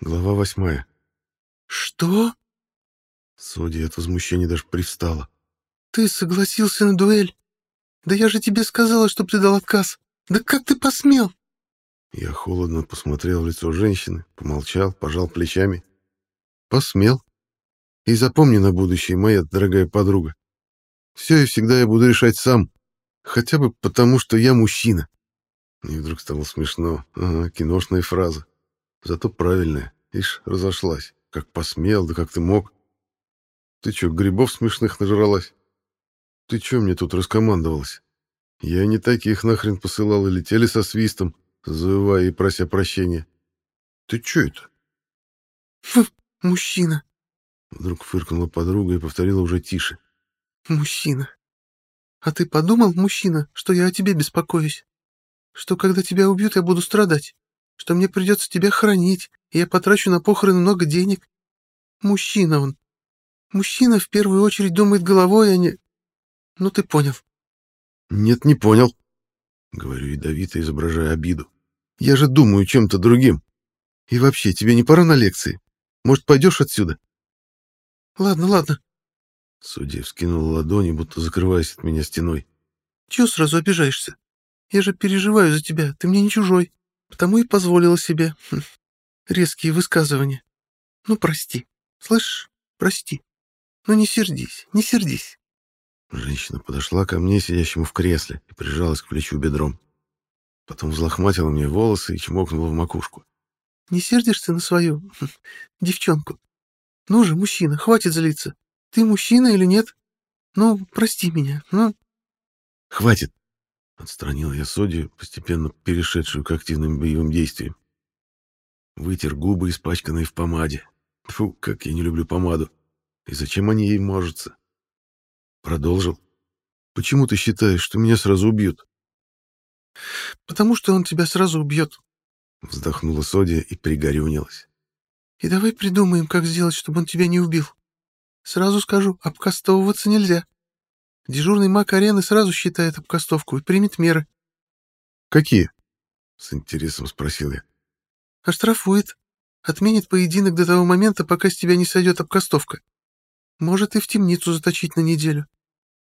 Глава восьмая. «Что? Соди от возмущения даже привстала. Ты согласился на дуэль? Да я же тебе сказала, чтоб ты дал отказ. Да как ты посмел?» Я холодно посмотрел в лицо женщины, помолчал, пожал плечами. «Посмел. И запомни на будущее, моя дорогая подруга. Все и всегда я буду решать сам. Хотя бы потому, что я мужчина». И вдруг стало смешно. Ага, киношная фраза. Зато правильная. Ишь, разошлась. Как посмел, да как ты мог. Ты чё, грибов смешных нажралась? Ты чё мне тут раскомандовалась? Я не таких нахрен посылал и летели со свистом, завывая и прося прощения. Ты чё это? Фу, мужчина. Вдруг фыркнула подруга и повторила уже тише. Мужчина. А ты подумал, мужчина, что я о тебе беспокоюсь? Что когда тебя убьют, я буду страдать? Что мне придется тебя хранить, и я потрачу на похороны много денег? Мужчина он. Мужчина в первую очередь думает головой, а не... Ну, ты понял. Нет, не понял. Говорю ядовито, изображая обиду. Я же думаю чем-то другим. И вообще, тебе не пора на лекции? Может, пойдешь отсюда? Ладно, ладно. Судья вскинула ладони, будто закрываясь от меня стеной. Чего сразу обижаешься? Я же переживаю за тебя, ты мне не чужой. Потому и позволила себе хм, резкие высказывания. Ну, прости. Слышишь? Прости. Ну, не сердись, не сердись. Женщина подошла ко мне, сидящему в кресле, и прижалась к плечу бедром. Потом взлохматила мне волосы и чмокнула в макушку. Не сердишься на свою хм, девчонку? Ну же, мужчина, хватит злиться. Ты мужчина или нет? Ну, прости меня, ну... Хватит. Отстранил я Соди, постепенно перешедшую к активным боевым действиям. Вытер губы, испачканные в помаде. Фу, как я не люблю помаду. И зачем они ей мажутся? Продолжил. Почему ты считаешь, что меня сразу убьют? Потому что он тебя сразу убьет. Вздохнула Содия и пригорюнилась. И давай придумаем, как сделать, чтобы он тебя не убил. Сразу скажу, обкастовываться нельзя. Дежурный маг арены сразу считает обкастовку и примет меры. Какие? С интересом спросил я. Оштрафует. Отменит поединок до того момента, пока с тебя не сойдет обкастовка. Может и в темницу заточить на неделю.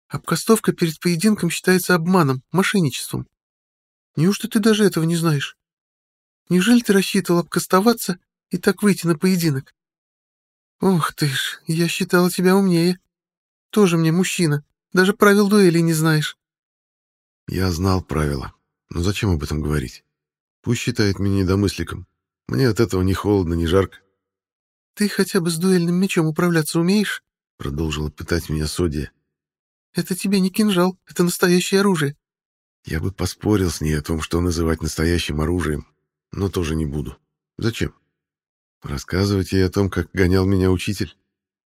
Обкастовка перед поединком считается обманом, мошенничеством. Неужто ты даже этого не знаешь? Неужели ты рассчитывал обкастоваться и так выйти на поединок? Ох ты ж, я считала тебя умнее. Тоже мне мужчина, даже правил дуэли не знаешь. Я знал правила, но зачем об этом говорить? Пусть считает меня недомысликом. Мне от этого ни холодно, ни жарко. Ты хотя бы с дуэльным мечом управляться умеешь? — продолжила пытать меня Содия. «Это тебе не кинжал, это настоящее оружие». Я бы поспорил с ней о том, что называть настоящим оружием, но тоже не буду. Зачем? Рассказывать ей о том, как гонял меня учитель?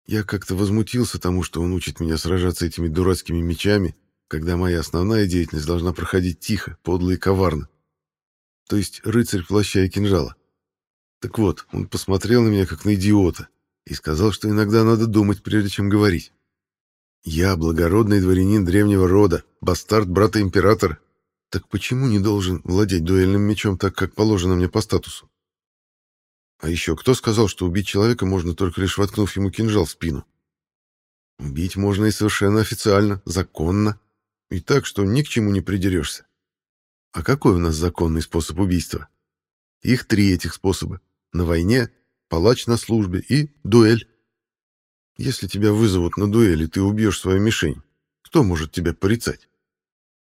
Я как-то возмутился тому, что он учит меня сражаться этими дурацкими мечами, когда моя основная деятельность должна проходить тихо, подло и коварно. То есть рыцарь плаща и кинжала. Так вот, он посмотрел на меня как на идиота, и сказал, что иногда надо думать, прежде чем говорить. Я благородный дворянин древнего рода, бастард брата императора. Так почему не должен владеть дуэльным мечом так, как положено мне по статусу? А еще кто сказал, что убить человека можно только лишь воткнув ему кинжал в спину? Убить можно и совершенно официально, законно, и так, что ни к чему не придерешься. А какой у нас законный способ убийства? Их три этих способа. На войне, палач на службе и дуэль. Если тебя вызовут на дуэль, и ты убьешь свою мишень, кто может тебя порицать?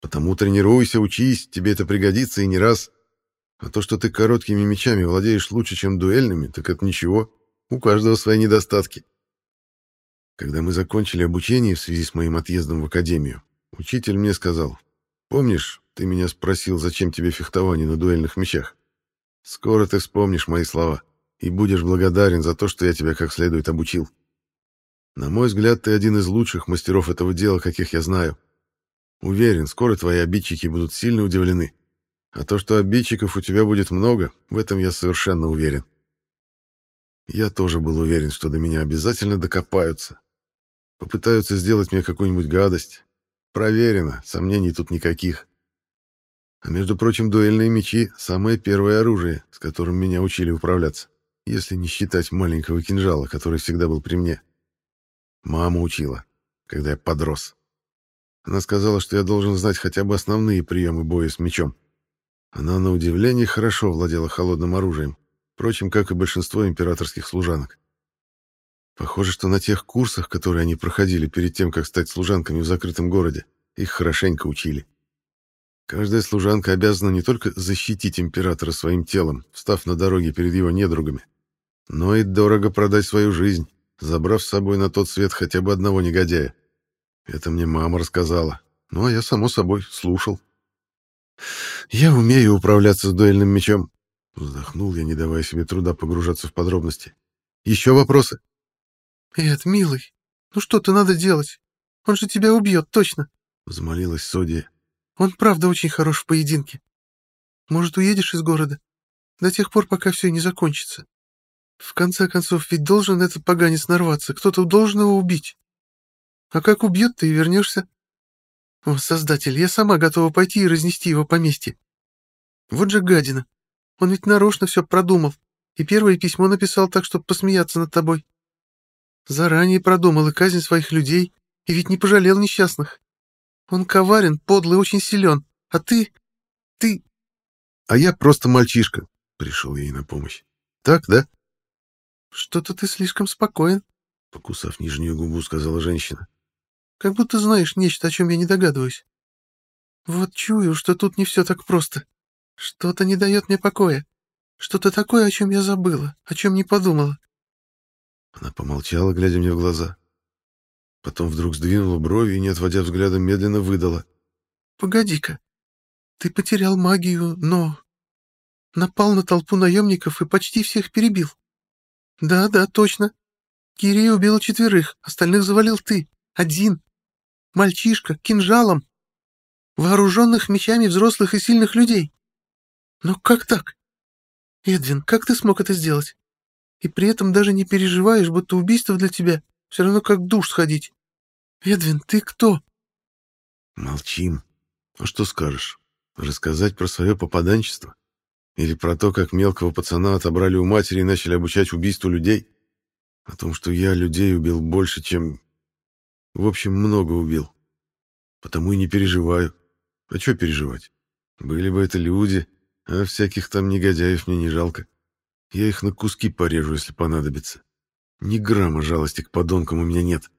Потому тренируйся, учись, тебе это пригодится и не раз. А то, что ты короткими мечами владеешь лучше, чем дуэльными, так это ничего. У каждого свои недостатки. Когда мы закончили обучение в связи с моим отъездом в академию, учитель мне сказал, «Помнишь, ты меня спросил, зачем тебе фехтование на дуэльных мечах? Скоро ты вспомнишь мои слова и будешь благодарен за то, что я тебя как следует обучил. На мой взгляд, ты один из лучших мастеров этого дела, каких я знаю. Уверен, скоро твои обидчики будут сильно удивлены. А то, что обидчиков у тебя будет много, в этом я совершенно уверен. Я тоже был уверен, что до меня обязательно докопаются. Попытаются сделать мне какую-нибудь гадость. Проверено, сомнений тут никаких. А между прочим, дуэльные мечи — самое первое оружие, с которым меня учили управляться. если не считать маленького кинжала, который всегда был при мне. Мама учила, когда я подрос. Она сказала, что я должен знать хотя бы основные приемы боя с мечом. Она, на удивление, хорошо владела холодным оружием, впрочем, как и большинство императорских служанок. Похоже, что на тех курсах, которые они проходили перед тем, как стать служанками в закрытом городе, их хорошенько учили. Каждая служанка обязана не только защитить императора своим телом, встав на дороге перед его недругами, но и дорого продать свою жизнь, забрав с собой на тот свет хотя бы одного негодяя. Это мне мама рассказала. Ну, а я, само собой, слушал. «Я умею управляться с дуэльным мечом», — вздохнул я, не давая себе труда погружаться в подробности. «Еще вопросы?» «Эд, милый, ну что ты надо делать? Он же тебя убьет, точно!» — взмолилась Содия. «Он правда очень хорош в поединке. Может, уедешь из города? До тех пор, пока все не закончится. В конце концов, ведь должен этот поганец нарваться, кто-то должен его убить. А как убьет, ты и вернешься. О, Создатель, я сама готова пойти и разнести его поместье. Вот же гадина. Он ведь нарочно все продумал, и первое письмо написал так, чтобы посмеяться над тобой. Заранее продумал и казнь своих людей, и ведь не пожалел несчастных. Он коварен, подлый, очень силен. А ты... ты... А я просто мальчишка, — пришел ей на помощь. Так, да? Что-то ты слишком спокоен, — покусав нижнюю губу, сказала женщина. Как будто знаешь нечто, о чем я не догадываюсь. Вот чую, что тут не все так просто. Что-то не дает мне покоя. Что-то такое, о чем я забыла, о чем не подумала. Она помолчала, глядя мне в глаза. Потом вдруг сдвинула брови и, не отводя взгляда, медленно выдала. «Погоди-ка. Ты потерял магию, но... Напал на толпу наемников и почти всех перебил. Да, да, точно. Кирей убил четверых, остальных завалил ты. Один. Мальчишка, кинжалом. Вооруженных мечами взрослых и сильных людей. Но как так? Эдвин, как ты смог это сделать? и при этом даже не переживаешь, будто убийство для тебя все равно как душ сходить. Эдвин, ты кто?» «Молчим. А что скажешь? Рассказать про свое попаданчество? Или про то, как мелкого пацана отобрали у матери и начали обучать убийству людей? О том, что я людей убил больше, чем... В общем, много убил. Потому и не переживаю. А что переживать? Были бы это люди, а всяких там негодяев мне не жалко. Я их на куски порежу, если понадобится. Ни грамма жалости к подонкам у меня нет.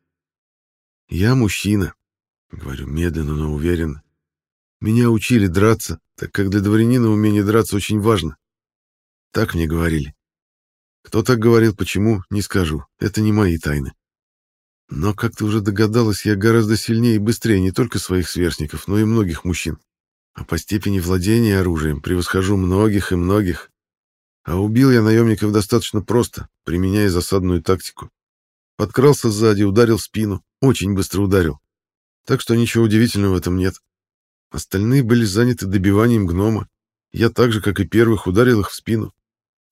Я мужчина, говорю медленно, но уверенно. Меня учили драться, так как для дворянина умение драться очень важно. Так мне говорили. Кто так говорил, почему, не скажу. Это не мои тайны. Но, как ты уже догадалась, я гораздо сильнее и быстрее не только своих сверстников, но и многих мужчин. А по степени владения оружием превосхожу многих и многих. А убил я наемников достаточно просто, применяя засадную тактику. Подкрался сзади, ударил спину, очень быстро ударил. Так что ничего удивительного в этом нет. Остальные были заняты добиванием гнома. Я так же, как и первых, ударил их в спину.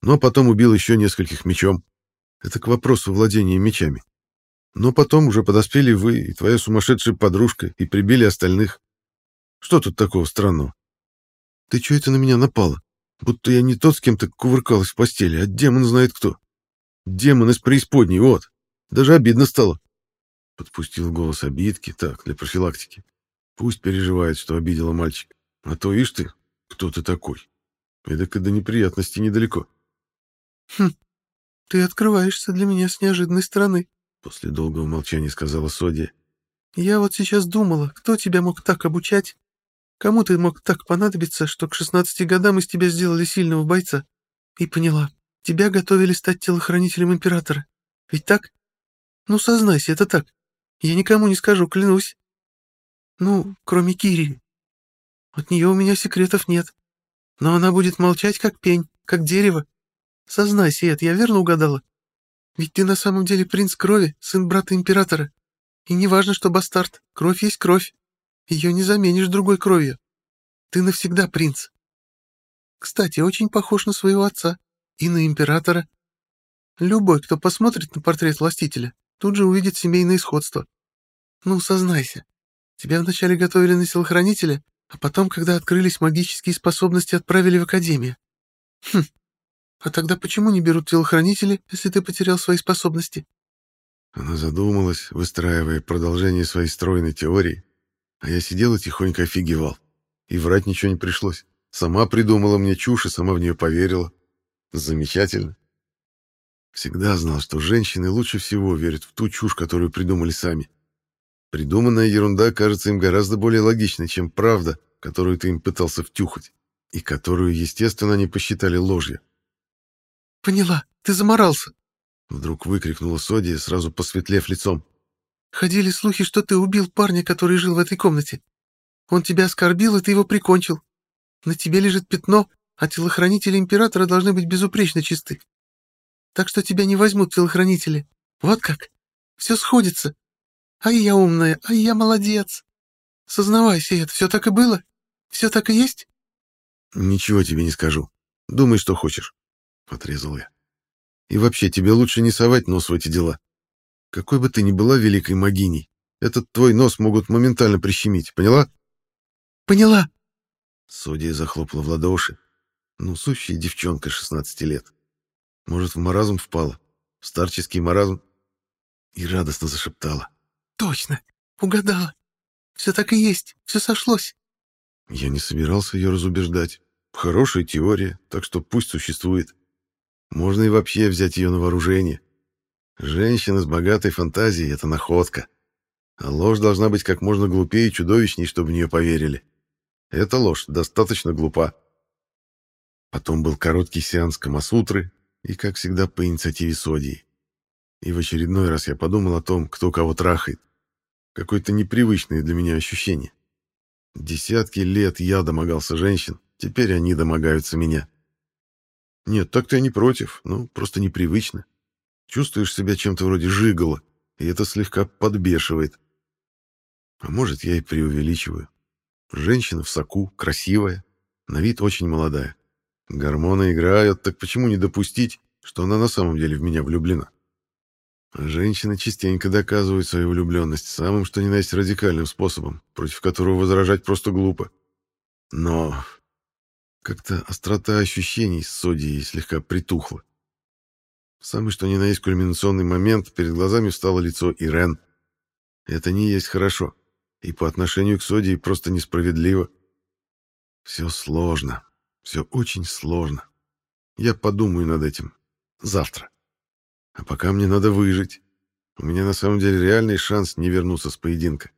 Но потом убил еще нескольких мечом. Это к вопросу владения мечами. Но потом уже подоспели вы и твоя сумасшедшая подружка и прибили остальных. Что тут такого странного? Ты что это на меня напала? Будто я не тот, с кем-то кувыркалась в постели, а демон знает кто. Демон из преисподней, вот. Даже обидно стало. Подпустил голос обидки, так, для профилактики. Пусть переживает, что обидела мальчик. А то, ишь ты, кто ты такой. Эдак и до неприятностей недалеко. Хм, ты открываешься для меня с неожиданной стороны. После долгого молчания сказала Содия. Я вот сейчас думала, кто тебя мог так обучать, Кому ты мог так понадобиться, что к 16 годам из тебя сделали сильного бойца? И поняла, тебя готовили стать телохранителем императора. Ведь так? Ну, сознайся, это так. Я никому не скажу, клянусь. Ну, кроме Кири. От нее у меня секретов нет. Но она будет молчать, как пень, как дерево. Сознайся, Эд, я верно угадала? Ведь ты на самом деле принц крови, сын брата императора. И не важно, что бастард, кровь есть кровь. Ее не заменишь другой кровью. Ты навсегда принц. Кстати, очень похож на своего отца и на императора. Любой, кто посмотрит на портрет властителя, тут же увидит семейное сходство. Ну, сознайся, тебя вначале готовили на телохранителя, а потом, когда открылись магические способности, отправили в академию. Хм, А тогда почему не берут телохранители, если ты потерял свои способности? Она задумалась, выстраивая продолжение своей стройной теории, а я сидел и тихонько офигевал. И врать ничего не пришлось. Сама придумала мне чушь и сама в нее поверила. Замечательно. Всегда знал, что женщины лучше всего верят в ту чушь, которую придумали сами. Придуманная ерунда кажется им гораздо более логичной, чем правда, которую ты им пытался втюхать, и которую, естественно, они посчитали ложью. «Поняла, ты заморался!» Вдруг выкрикнула Содия, сразу посветлев лицом. «Ходили слухи, что ты убил парня, который жил в этой комнате. Он тебя оскорбил, и ты его прикончил. На тебе лежит пятно, а телохранители императора должны быть безупречно чисты. Так что тебя не возьмут телохранители. Вот как. Все сходится. А я умная, а я молодец. Сознавайся, это все так и было? Все так и есть? Ничего тебе не скажу. Думай, что хочешь. Отрезал я. И вообще, тебе лучше не совать нос в эти дела. Какой бы ты ни была великой могиней, этот твой нос могут моментально прищемить, поняла? Поняла. Судья захлопала в ладоши. Ну, сущая девчонка 16 лет. Может, в маразм впала? В старческий маразм? И радостно зашептала. Точно, угадала. Все так и есть, все сошлось. Я не собирался ее разубеждать. Хорошая теория, так что пусть существует. Можно и вообще взять ее на вооружение. Женщина с богатой фантазией — это находка. А ложь должна быть как можно глупее и чудовищней, чтобы в нее поверили. Эта ложь достаточно глупа. Потом был короткий сеанс Камасутры, и, как всегда, по инициативе Содии. И в очередной раз я подумал о том, кто кого трахает. Какое-то непривычное для меня ощущение. Десятки лет я домогался женщин, теперь они домогаются меня. Нет, так-то я не против, ну, просто непривычно. Чувствуешь себя чем-то вроде жигала, и это слегка подбешивает. А может, я и преувеличиваю. Женщина в соку, красивая, на вид очень молодая. Гормоны играют, так почему не допустить, что она на самом деле в меня влюблена? Женщины частенько доказывают свою влюбленность самым что ни на есть радикальным способом, против которого возражать просто глупо. Но как-то острота ощущений с Содией слегка притухла. В самый что ни на есть кульминационный момент перед глазами встало лицо Ирен. Это не есть хорошо, и по отношению к Содии просто несправедливо. Все сложно, все очень сложно. Я подумаю над этим завтра. А пока мне надо выжить. У меня на самом деле реальный шанс не вернуться с поединка.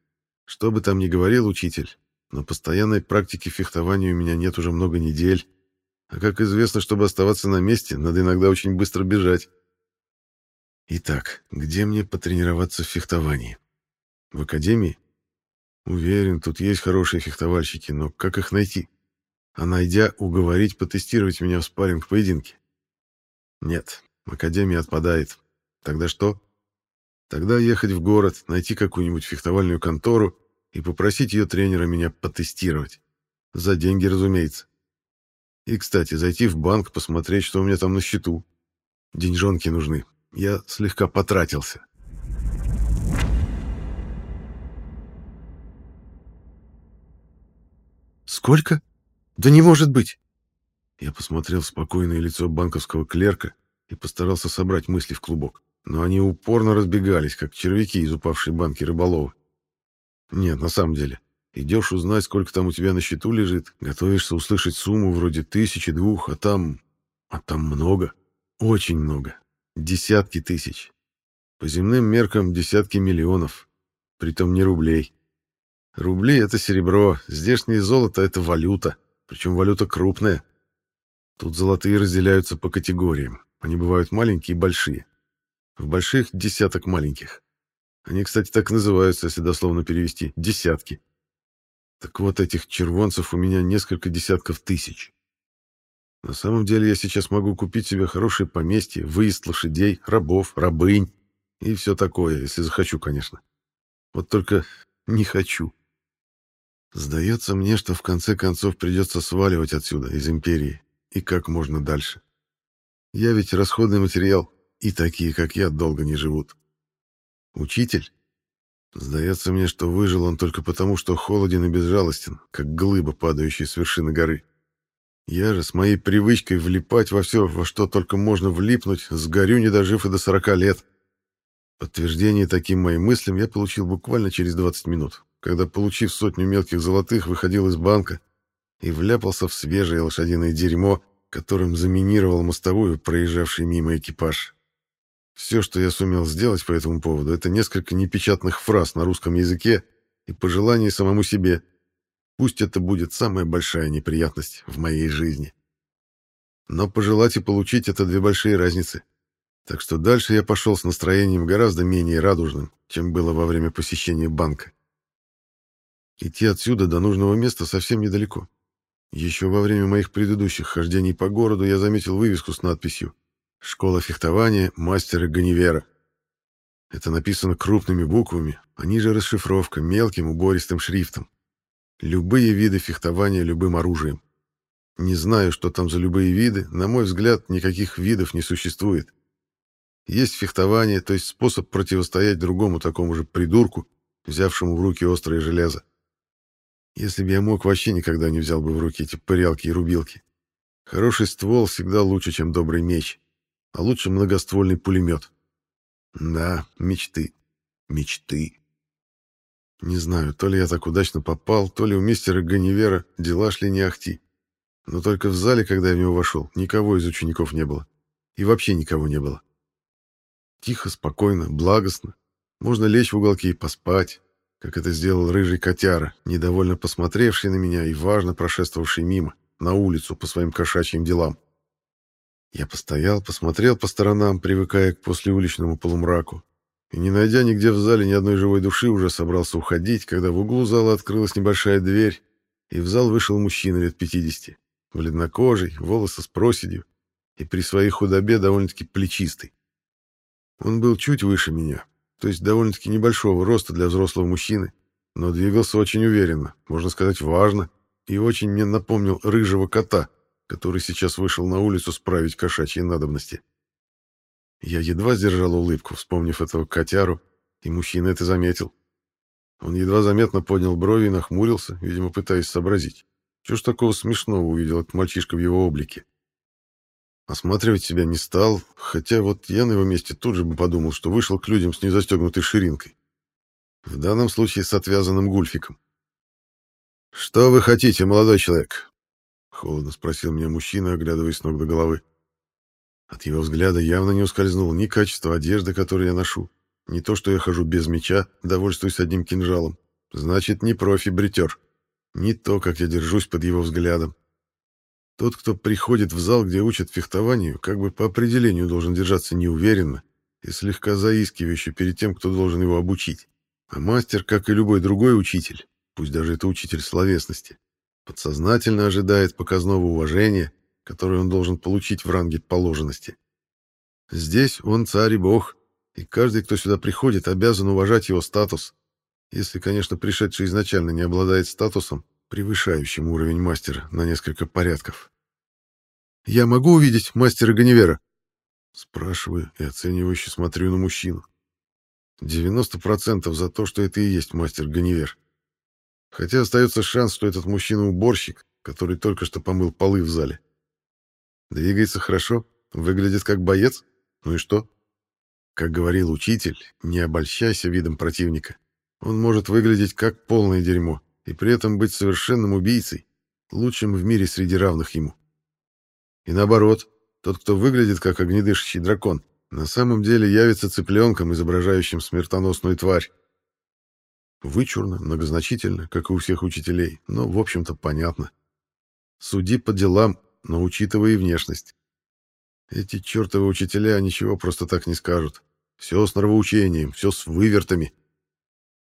Что бы там ни говорил учитель, но постоянной практики фехтования у меня нет уже много недель. А как известно, чтобы оставаться на месте, надо иногда очень быстро бежать. Итак, где мне потренироваться в фехтовании? В академии? Уверен, тут есть хорошие фехтовальщики, но как их найти? А найдя, уговорить потестировать меня в спарринг-поединке? Нет, академия отпадает. Тогда что? Тогда ехать в город, найти какую-нибудь фехтовальную контору и попросить ее тренера меня потестировать. За деньги, разумеется. И, кстати, зайти в банк, посмотреть, что у меня там на счету. Деньжонки нужны. Я слегка потратился. «Сколько? Да не может быть!» Я посмотрел в спокойное лицо банковского клерка и постарался собрать мысли в клубок. Но они упорно разбегались, как червяки из упавшей банки рыболова. Нет, на самом деле. Идешь узнать, сколько там у тебя на счету лежит, готовишься услышать сумму вроде тысячи-двух, а там... А там много. Очень много. Десятки тысяч. По земным меркам десятки миллионов. Притом не рублей. Рубли — это серебро, здешнее золото — это валюта. Причем валюта крупная. Тут золотые разделяются по категориям. Они бывают маленькие и большие. В больших — десяток маленьких. Они, кстати, так называются, если дословно перевести. Десятки. Так вот, этих червонцев у меня несколько десятков тысяч. На самом деле я сейчас могу купить себе хорошее поместье, выезд лошадей, рабов, рабынь и все такое, если захочу, конечно. Вот только не хочу. Сдается мне, что в конце концов придется сваливать отсюда, из империи, и как можно дальше. Я ведь расходный материал, и такие, как я, долго не живут. Учитель? Сдается мне, что выжил он только потому, что холоден и безжалостен, как глыба, падающая с вершины горы. Я же с моей привычкой влипать во все, во что только можно влипнуть, сгорю, не дожив и до 40 лет. Подтверждение таким моим мыслям я получил буквально через 20 минут, когда, получив сотню мелких золотых, выходил из банка и вляпался в свежее лошадиное дерьмо, которым заминировал мостовую проезжавший мимо экипаж. Все, что я сумел сделать по этому поводу, это несколько непечатных фраз на русском языке и пожелание самому себе. Пусть это будет самая большая неприятность в моей жизни. Но пожелать и получить — это две большие разницы. Так что дальше я пошел с настроением гораздо менее радужным, чем было во время посещения банка. Идти отсюда до нужного места совсем недалеко. Еще во время моих предыдущих хождений по городу я заметил вывеску с надписью Школа фехтования мастера Ганивера. Это написано крупными буквами, а ниже расшифровка мелким убористым шрифтом. Любые виды фехтования любым оружием. Не знаю, что там за любые виды, на мой взгляд, никаких видов не существует. Есть фехтование, то есть способ противостоять другому такому же придурку, взявшему в руки острое железо. Если бы я мог, вообще никогда не взял бы в руки эти пырялки и рубилки. Хороший ствол всегда лучше, чем добрый меч а лучше многоствольный пулемет. Да, мечты. Мечты. Не знаю, то ли я так удачно попал, то ли у мистера Ганнивера дела шли не ахти. Но только в зале, когда я в него вошел, никого из учеников не было. И вообще никого не было. Тихо, спокойно, благостно. Можно лечь в уголке и поспать, как это сделал рыжий котяра, недовольно посмотревший на меня и важно прошествовавший мимо, на улицу по своим кошачьим делам. Я постоял, посмотрел по сторонам, привыкая к послеуличному полумраку, и, не найдя нигде в зале ни одной живой души, уже собрался уходить, когда в углу зала открылась небольшая дверь, и в зал вышел мужчина лет 50, бледнокожий, волосы с проседью, и при своей худобе довольно-таки плечистый. Он был чуть выше меня, то есть довольно-таки небольшого роста для взрослого мужчины, но двигался очень уверенно, можно сказать, важно, и очень мне напомнил рыжего кота — который сейчас вышел на улицу справить кошачьи надобности. Я едва сдержал улыбку, вспомнив этого котяру, и мужчина это заметил. Он едва заметно поднял брови и нахмурился, видимо, пытаясь сообразить. Что ж такого смешного увидел этот мальчишка в его облике? Осматривать себя не стал, хотя вот я на его месте тут же бы подумал, что вышел к людям с незастегнутой ширинкой. В данном случае с отвязанным гульфиком. «Что вы хотите, молодой человек? Холодно спросил меня мужчина, оглядываясь с ног до головы. От его взгляда явно не ускользнуло ни качество одежды, которую я ношу, ни то, что я хожу без меча, довольствуюсь одним кинжалом. Значит, не профи-бритер. Не то, как я держусь под его взглядом. Тот, кто приходит в зал, где учат фехтованию, как бы по определению должен держаться неуверенно и слегка заискивающе перед тем, кто должен его обучить. А мастер, как и любой другой учитель, пусть даже это учитель словесности, подсознательно ожидает показного уважения, которое он должен получить в ранге положенности. Здесь он царь и бог, и каждый, кто сюда приходит, обязан уважать его статус, если, конечно, пришедший изначально не обладает статусом, превышающим уровень мастера на несколько порядков. «Я могу увидеть мастера Ганивера?» Спрашиваю и оценивающе смотрю на мужчину. 90% за то, что это и есть мастер Ганивер. Хотя остается шанс, что этот мужчина уборщик, который только что помыл полы в зале. Двигается хорошо, выглядит как боец. Ну и что? Как говорил учитель, не обольщайся видом противника. Он может выглядеть как полное дерьмо и при этом быть совершенным убийцей, лучшим в мире среди равных ему. И наоборот, тот, кто выглядит как огнедышащий дракон, на самом деле явится цыпленком, изображающим смертоносную тварь. Вычурно, многозначительно, как и у всех учителей, но, в общем-то, понятно. Суди по делам, но учитывая и внешность. Эти чертовы учителя ничего просто так не скажут. Все с нравоучением, все с вывертами.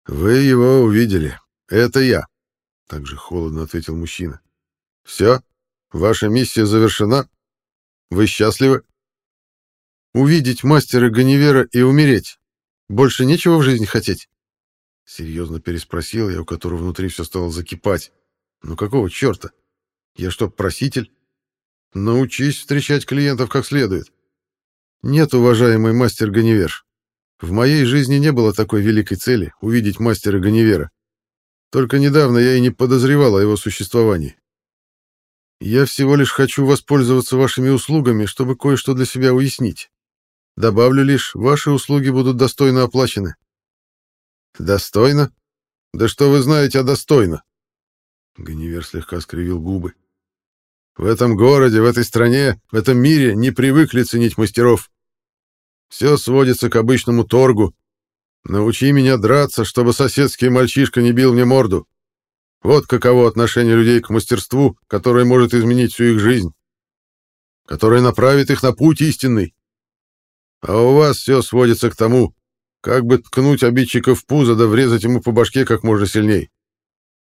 «Вы его увидели. Это я», — также холодно ответил мужчина. «Все? Ваша миссия завершена? Вы счастливы?» «Увидеть мастера Ганивера и умереть. Больше нечего в жизни хотеть?» Серьезно переспросил я, у которого внутри все стало закипать. «Ну какого черта? Я что, проситель? Научись встречать клиентов как следует». «Нет, уважаемый мастер Ганивер. В моей жизни не было такой великой цели — увидеть мастера Ганивера. Только недавно я и не подозревал о его существовании. Я всего лишь хочу воспользоваться вашими услугами, чтобы кое-что для себя уяснить. Добавлю лишь, ваши услуги будут достойно оплачены. Достойно? Да что вы знаете о достойно? Ганивер слегка скривил губы. В этом городе, в этой стране, в этом мире не привыкли ценить мастеров. Все сводится к обычному торгу. Научи меня драться, чтобы соседский мальчишка не бил мне морду. Вот каково отношение людей к мастерству, которое может изменить всю их жизнь, которое направит их на путь истинный. А у вас все сводится к тому, как бы ткнуть обидчика в пузо да врезать ему по башке как можно сильней.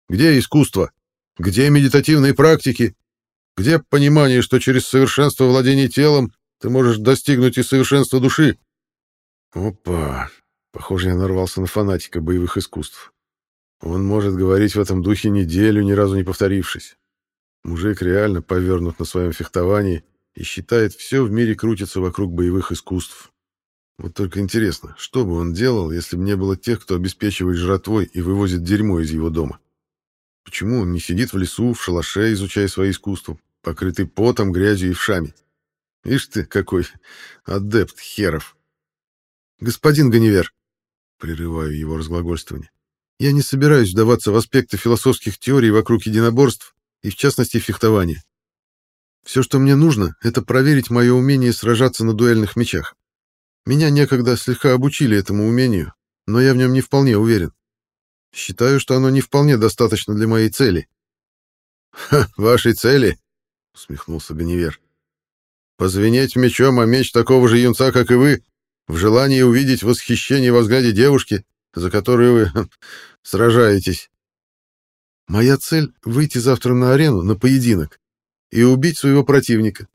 Где искусство? Где медитативные практики? Где понимание, что через совершенство владения телом ты можешь достигнуть и совершенства души? Опа! Похоже, я нарвался на фанатика боевых искусств. Он может говорить в этом духе неделю, ни разу не повторившись. Мужик реально повернут на своем фехтовании и считает, все в мире крутится вокруг боевых искусств. Вот только интересно, что бы он делал, если бы не было тех, кто обеспечивает жратвой и вывозит дерьмо из его дома? Почему он не сидит в лесу, в шалаше, изучая свои искусства, покрытый потом, грязью и вшами? Ишь ты, какой адепт херов! Господин Ганивер, прерываю его разглагольствование, я не собираюсь вдаваться в аспекты философских теорий вокруг единоборств и, в частности, фехтования. Все, что мне нужно, это проверить мое умение сражаться на дуэльных мечах. Меня некогда слегка обучили этому умению, но я в нем не вполне уверен. Считаю, что оно не вполне достаточно для моей цели. «Ха, вашей цели?» — усмехнулся Ганивер. «Позвенеть мечом о меч такого же юнца, как и вы, в желании увидеть восхищение во взгляде девушки, за которую вы сражаетесь. Моя цель — выйти завтра на арену, на поединок, и убить своего противника.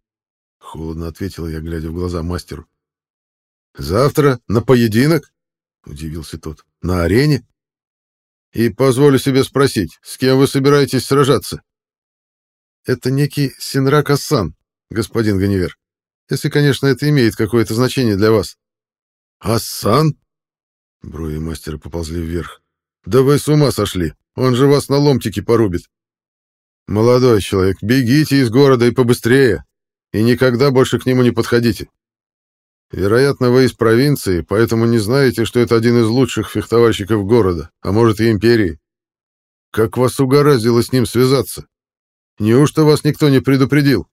Холодно ответил я, глядя в глаза мастеру. «Завтра на поединок?» — удивился тот. «На арене?» «И позволю себе спросить, с кем вы собираетесь сражаться?» «Это некий Синрак Ассан, господин Ганивер, если, конечно, это имеет какое-то значение для вас». «Ассан?» Брови мастера поползли вверх. «Да вы с ума сошли! Он же вас на ломтики порубит!» «Молодой человек, бегите из города и побыстрее, и никогда больше к нему не подходите. Вероятно, вы из провинции, поэтому не знаете, что это один из лучших фехтовальщиков города, а может и империи. Как вас угораздило с ним связаться? Неужто вас никто не предупредил?»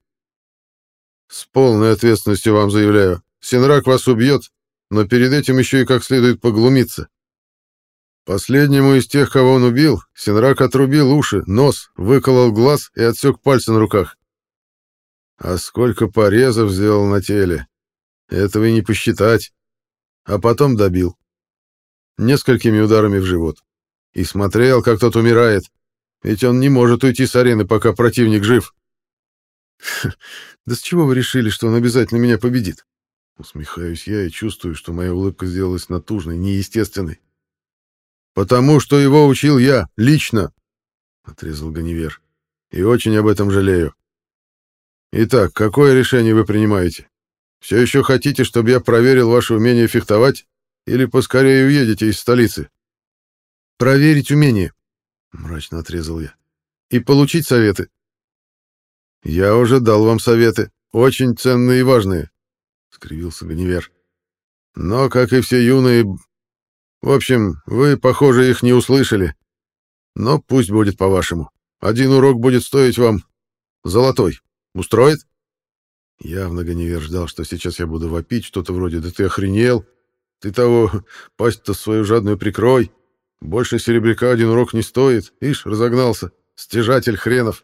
«С полной ответственностью вам заявляю, Синрак вас убьет, но перед этим еще и как следует поглумиться. Последнему из тех, кого он убил, Синрак отрубил уши, нос, выколол глаз и отсек пальцы на руках. А сколько порезов сделал на теле. Этого и не посчитать. А потом добил. Несколькими ударами в живот. И смотрел, как тот умирает. Ведь он не может уйти с арены, пока противник жив. Да с чего вы решили, что он обязательно меня победит? Усмехаюсь я и чувствую, что моя улыбка сделалась натужной, неестественной. «Потому что его учил я, лично!» — отрезал Ганивер. «И очень об этом жалею. Итак, какое решение вы принимаете? Все еще хотите, чтобы я проверил ваше умение фехтовать, или поскорее уедете из столицы?» «Проверить умение», — мрачно отрезал я. «И получить советы». «Я уже дал вам советы, очень ценные и важные скривился Ганивер. Но, как и все юные... В общем, вы, похоже, их не услышали. Но пусть будет по-вашему. Один урок будет стоить вам золотой. Устроит? Явно Ганивер ждал, что сейчас я буду вопить что-то вроде «Да ты охренел! Ты того, пасть-то свою жадную прикрой! Больше серебряка один урок не стоит! Ишь, разогнался! Стяжатель хренов!»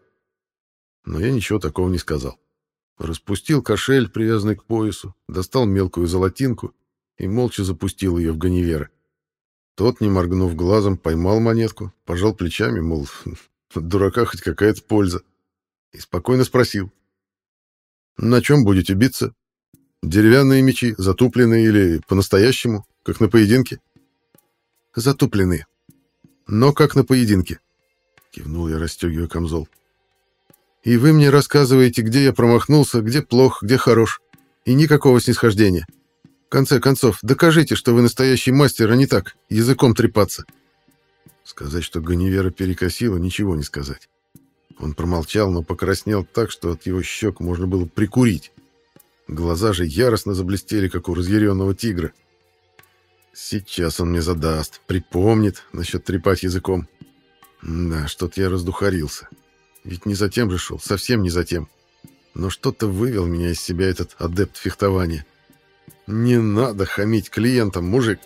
Но я ничего такого не сказал. Распустил кошель, привязанный к поясу, достал мелкую золотинку и молча запустил ее в Ганивера. Тот, не моргнув глазом, поймал монетку, пожал плечами, мол, от дурака хоть какая-то польза, и спокойно спросил. «На чем будете биться? Деревянные мечи, затупленные или по-настоящему, как на поединке?» «Затупленные. Но как на поединке», — кивнул я, расстегивая камзол. И вы мне рассказываете, где я промахнулся, где плох, где хорош. И никакого снисхождения. В конце концов, докажите, что вы настоящий мастер, а не так, языком трепаться. Сказать, что Ганивера перекосила, ничего не сказать. Он промолчал, но покраснел так, что от его щек можно было прикурить. Глаза же яростно заблестели, как у разъяренного тигра. Сейчас он мне задаст, припомнит насчет трепать языком. Да, что-то я раздухарился. Ведь не за тем же шел, совсем не за тем. Но что-то вывел меня из себя этот адепт фехтования. Не надо хамить клиентам, мужик.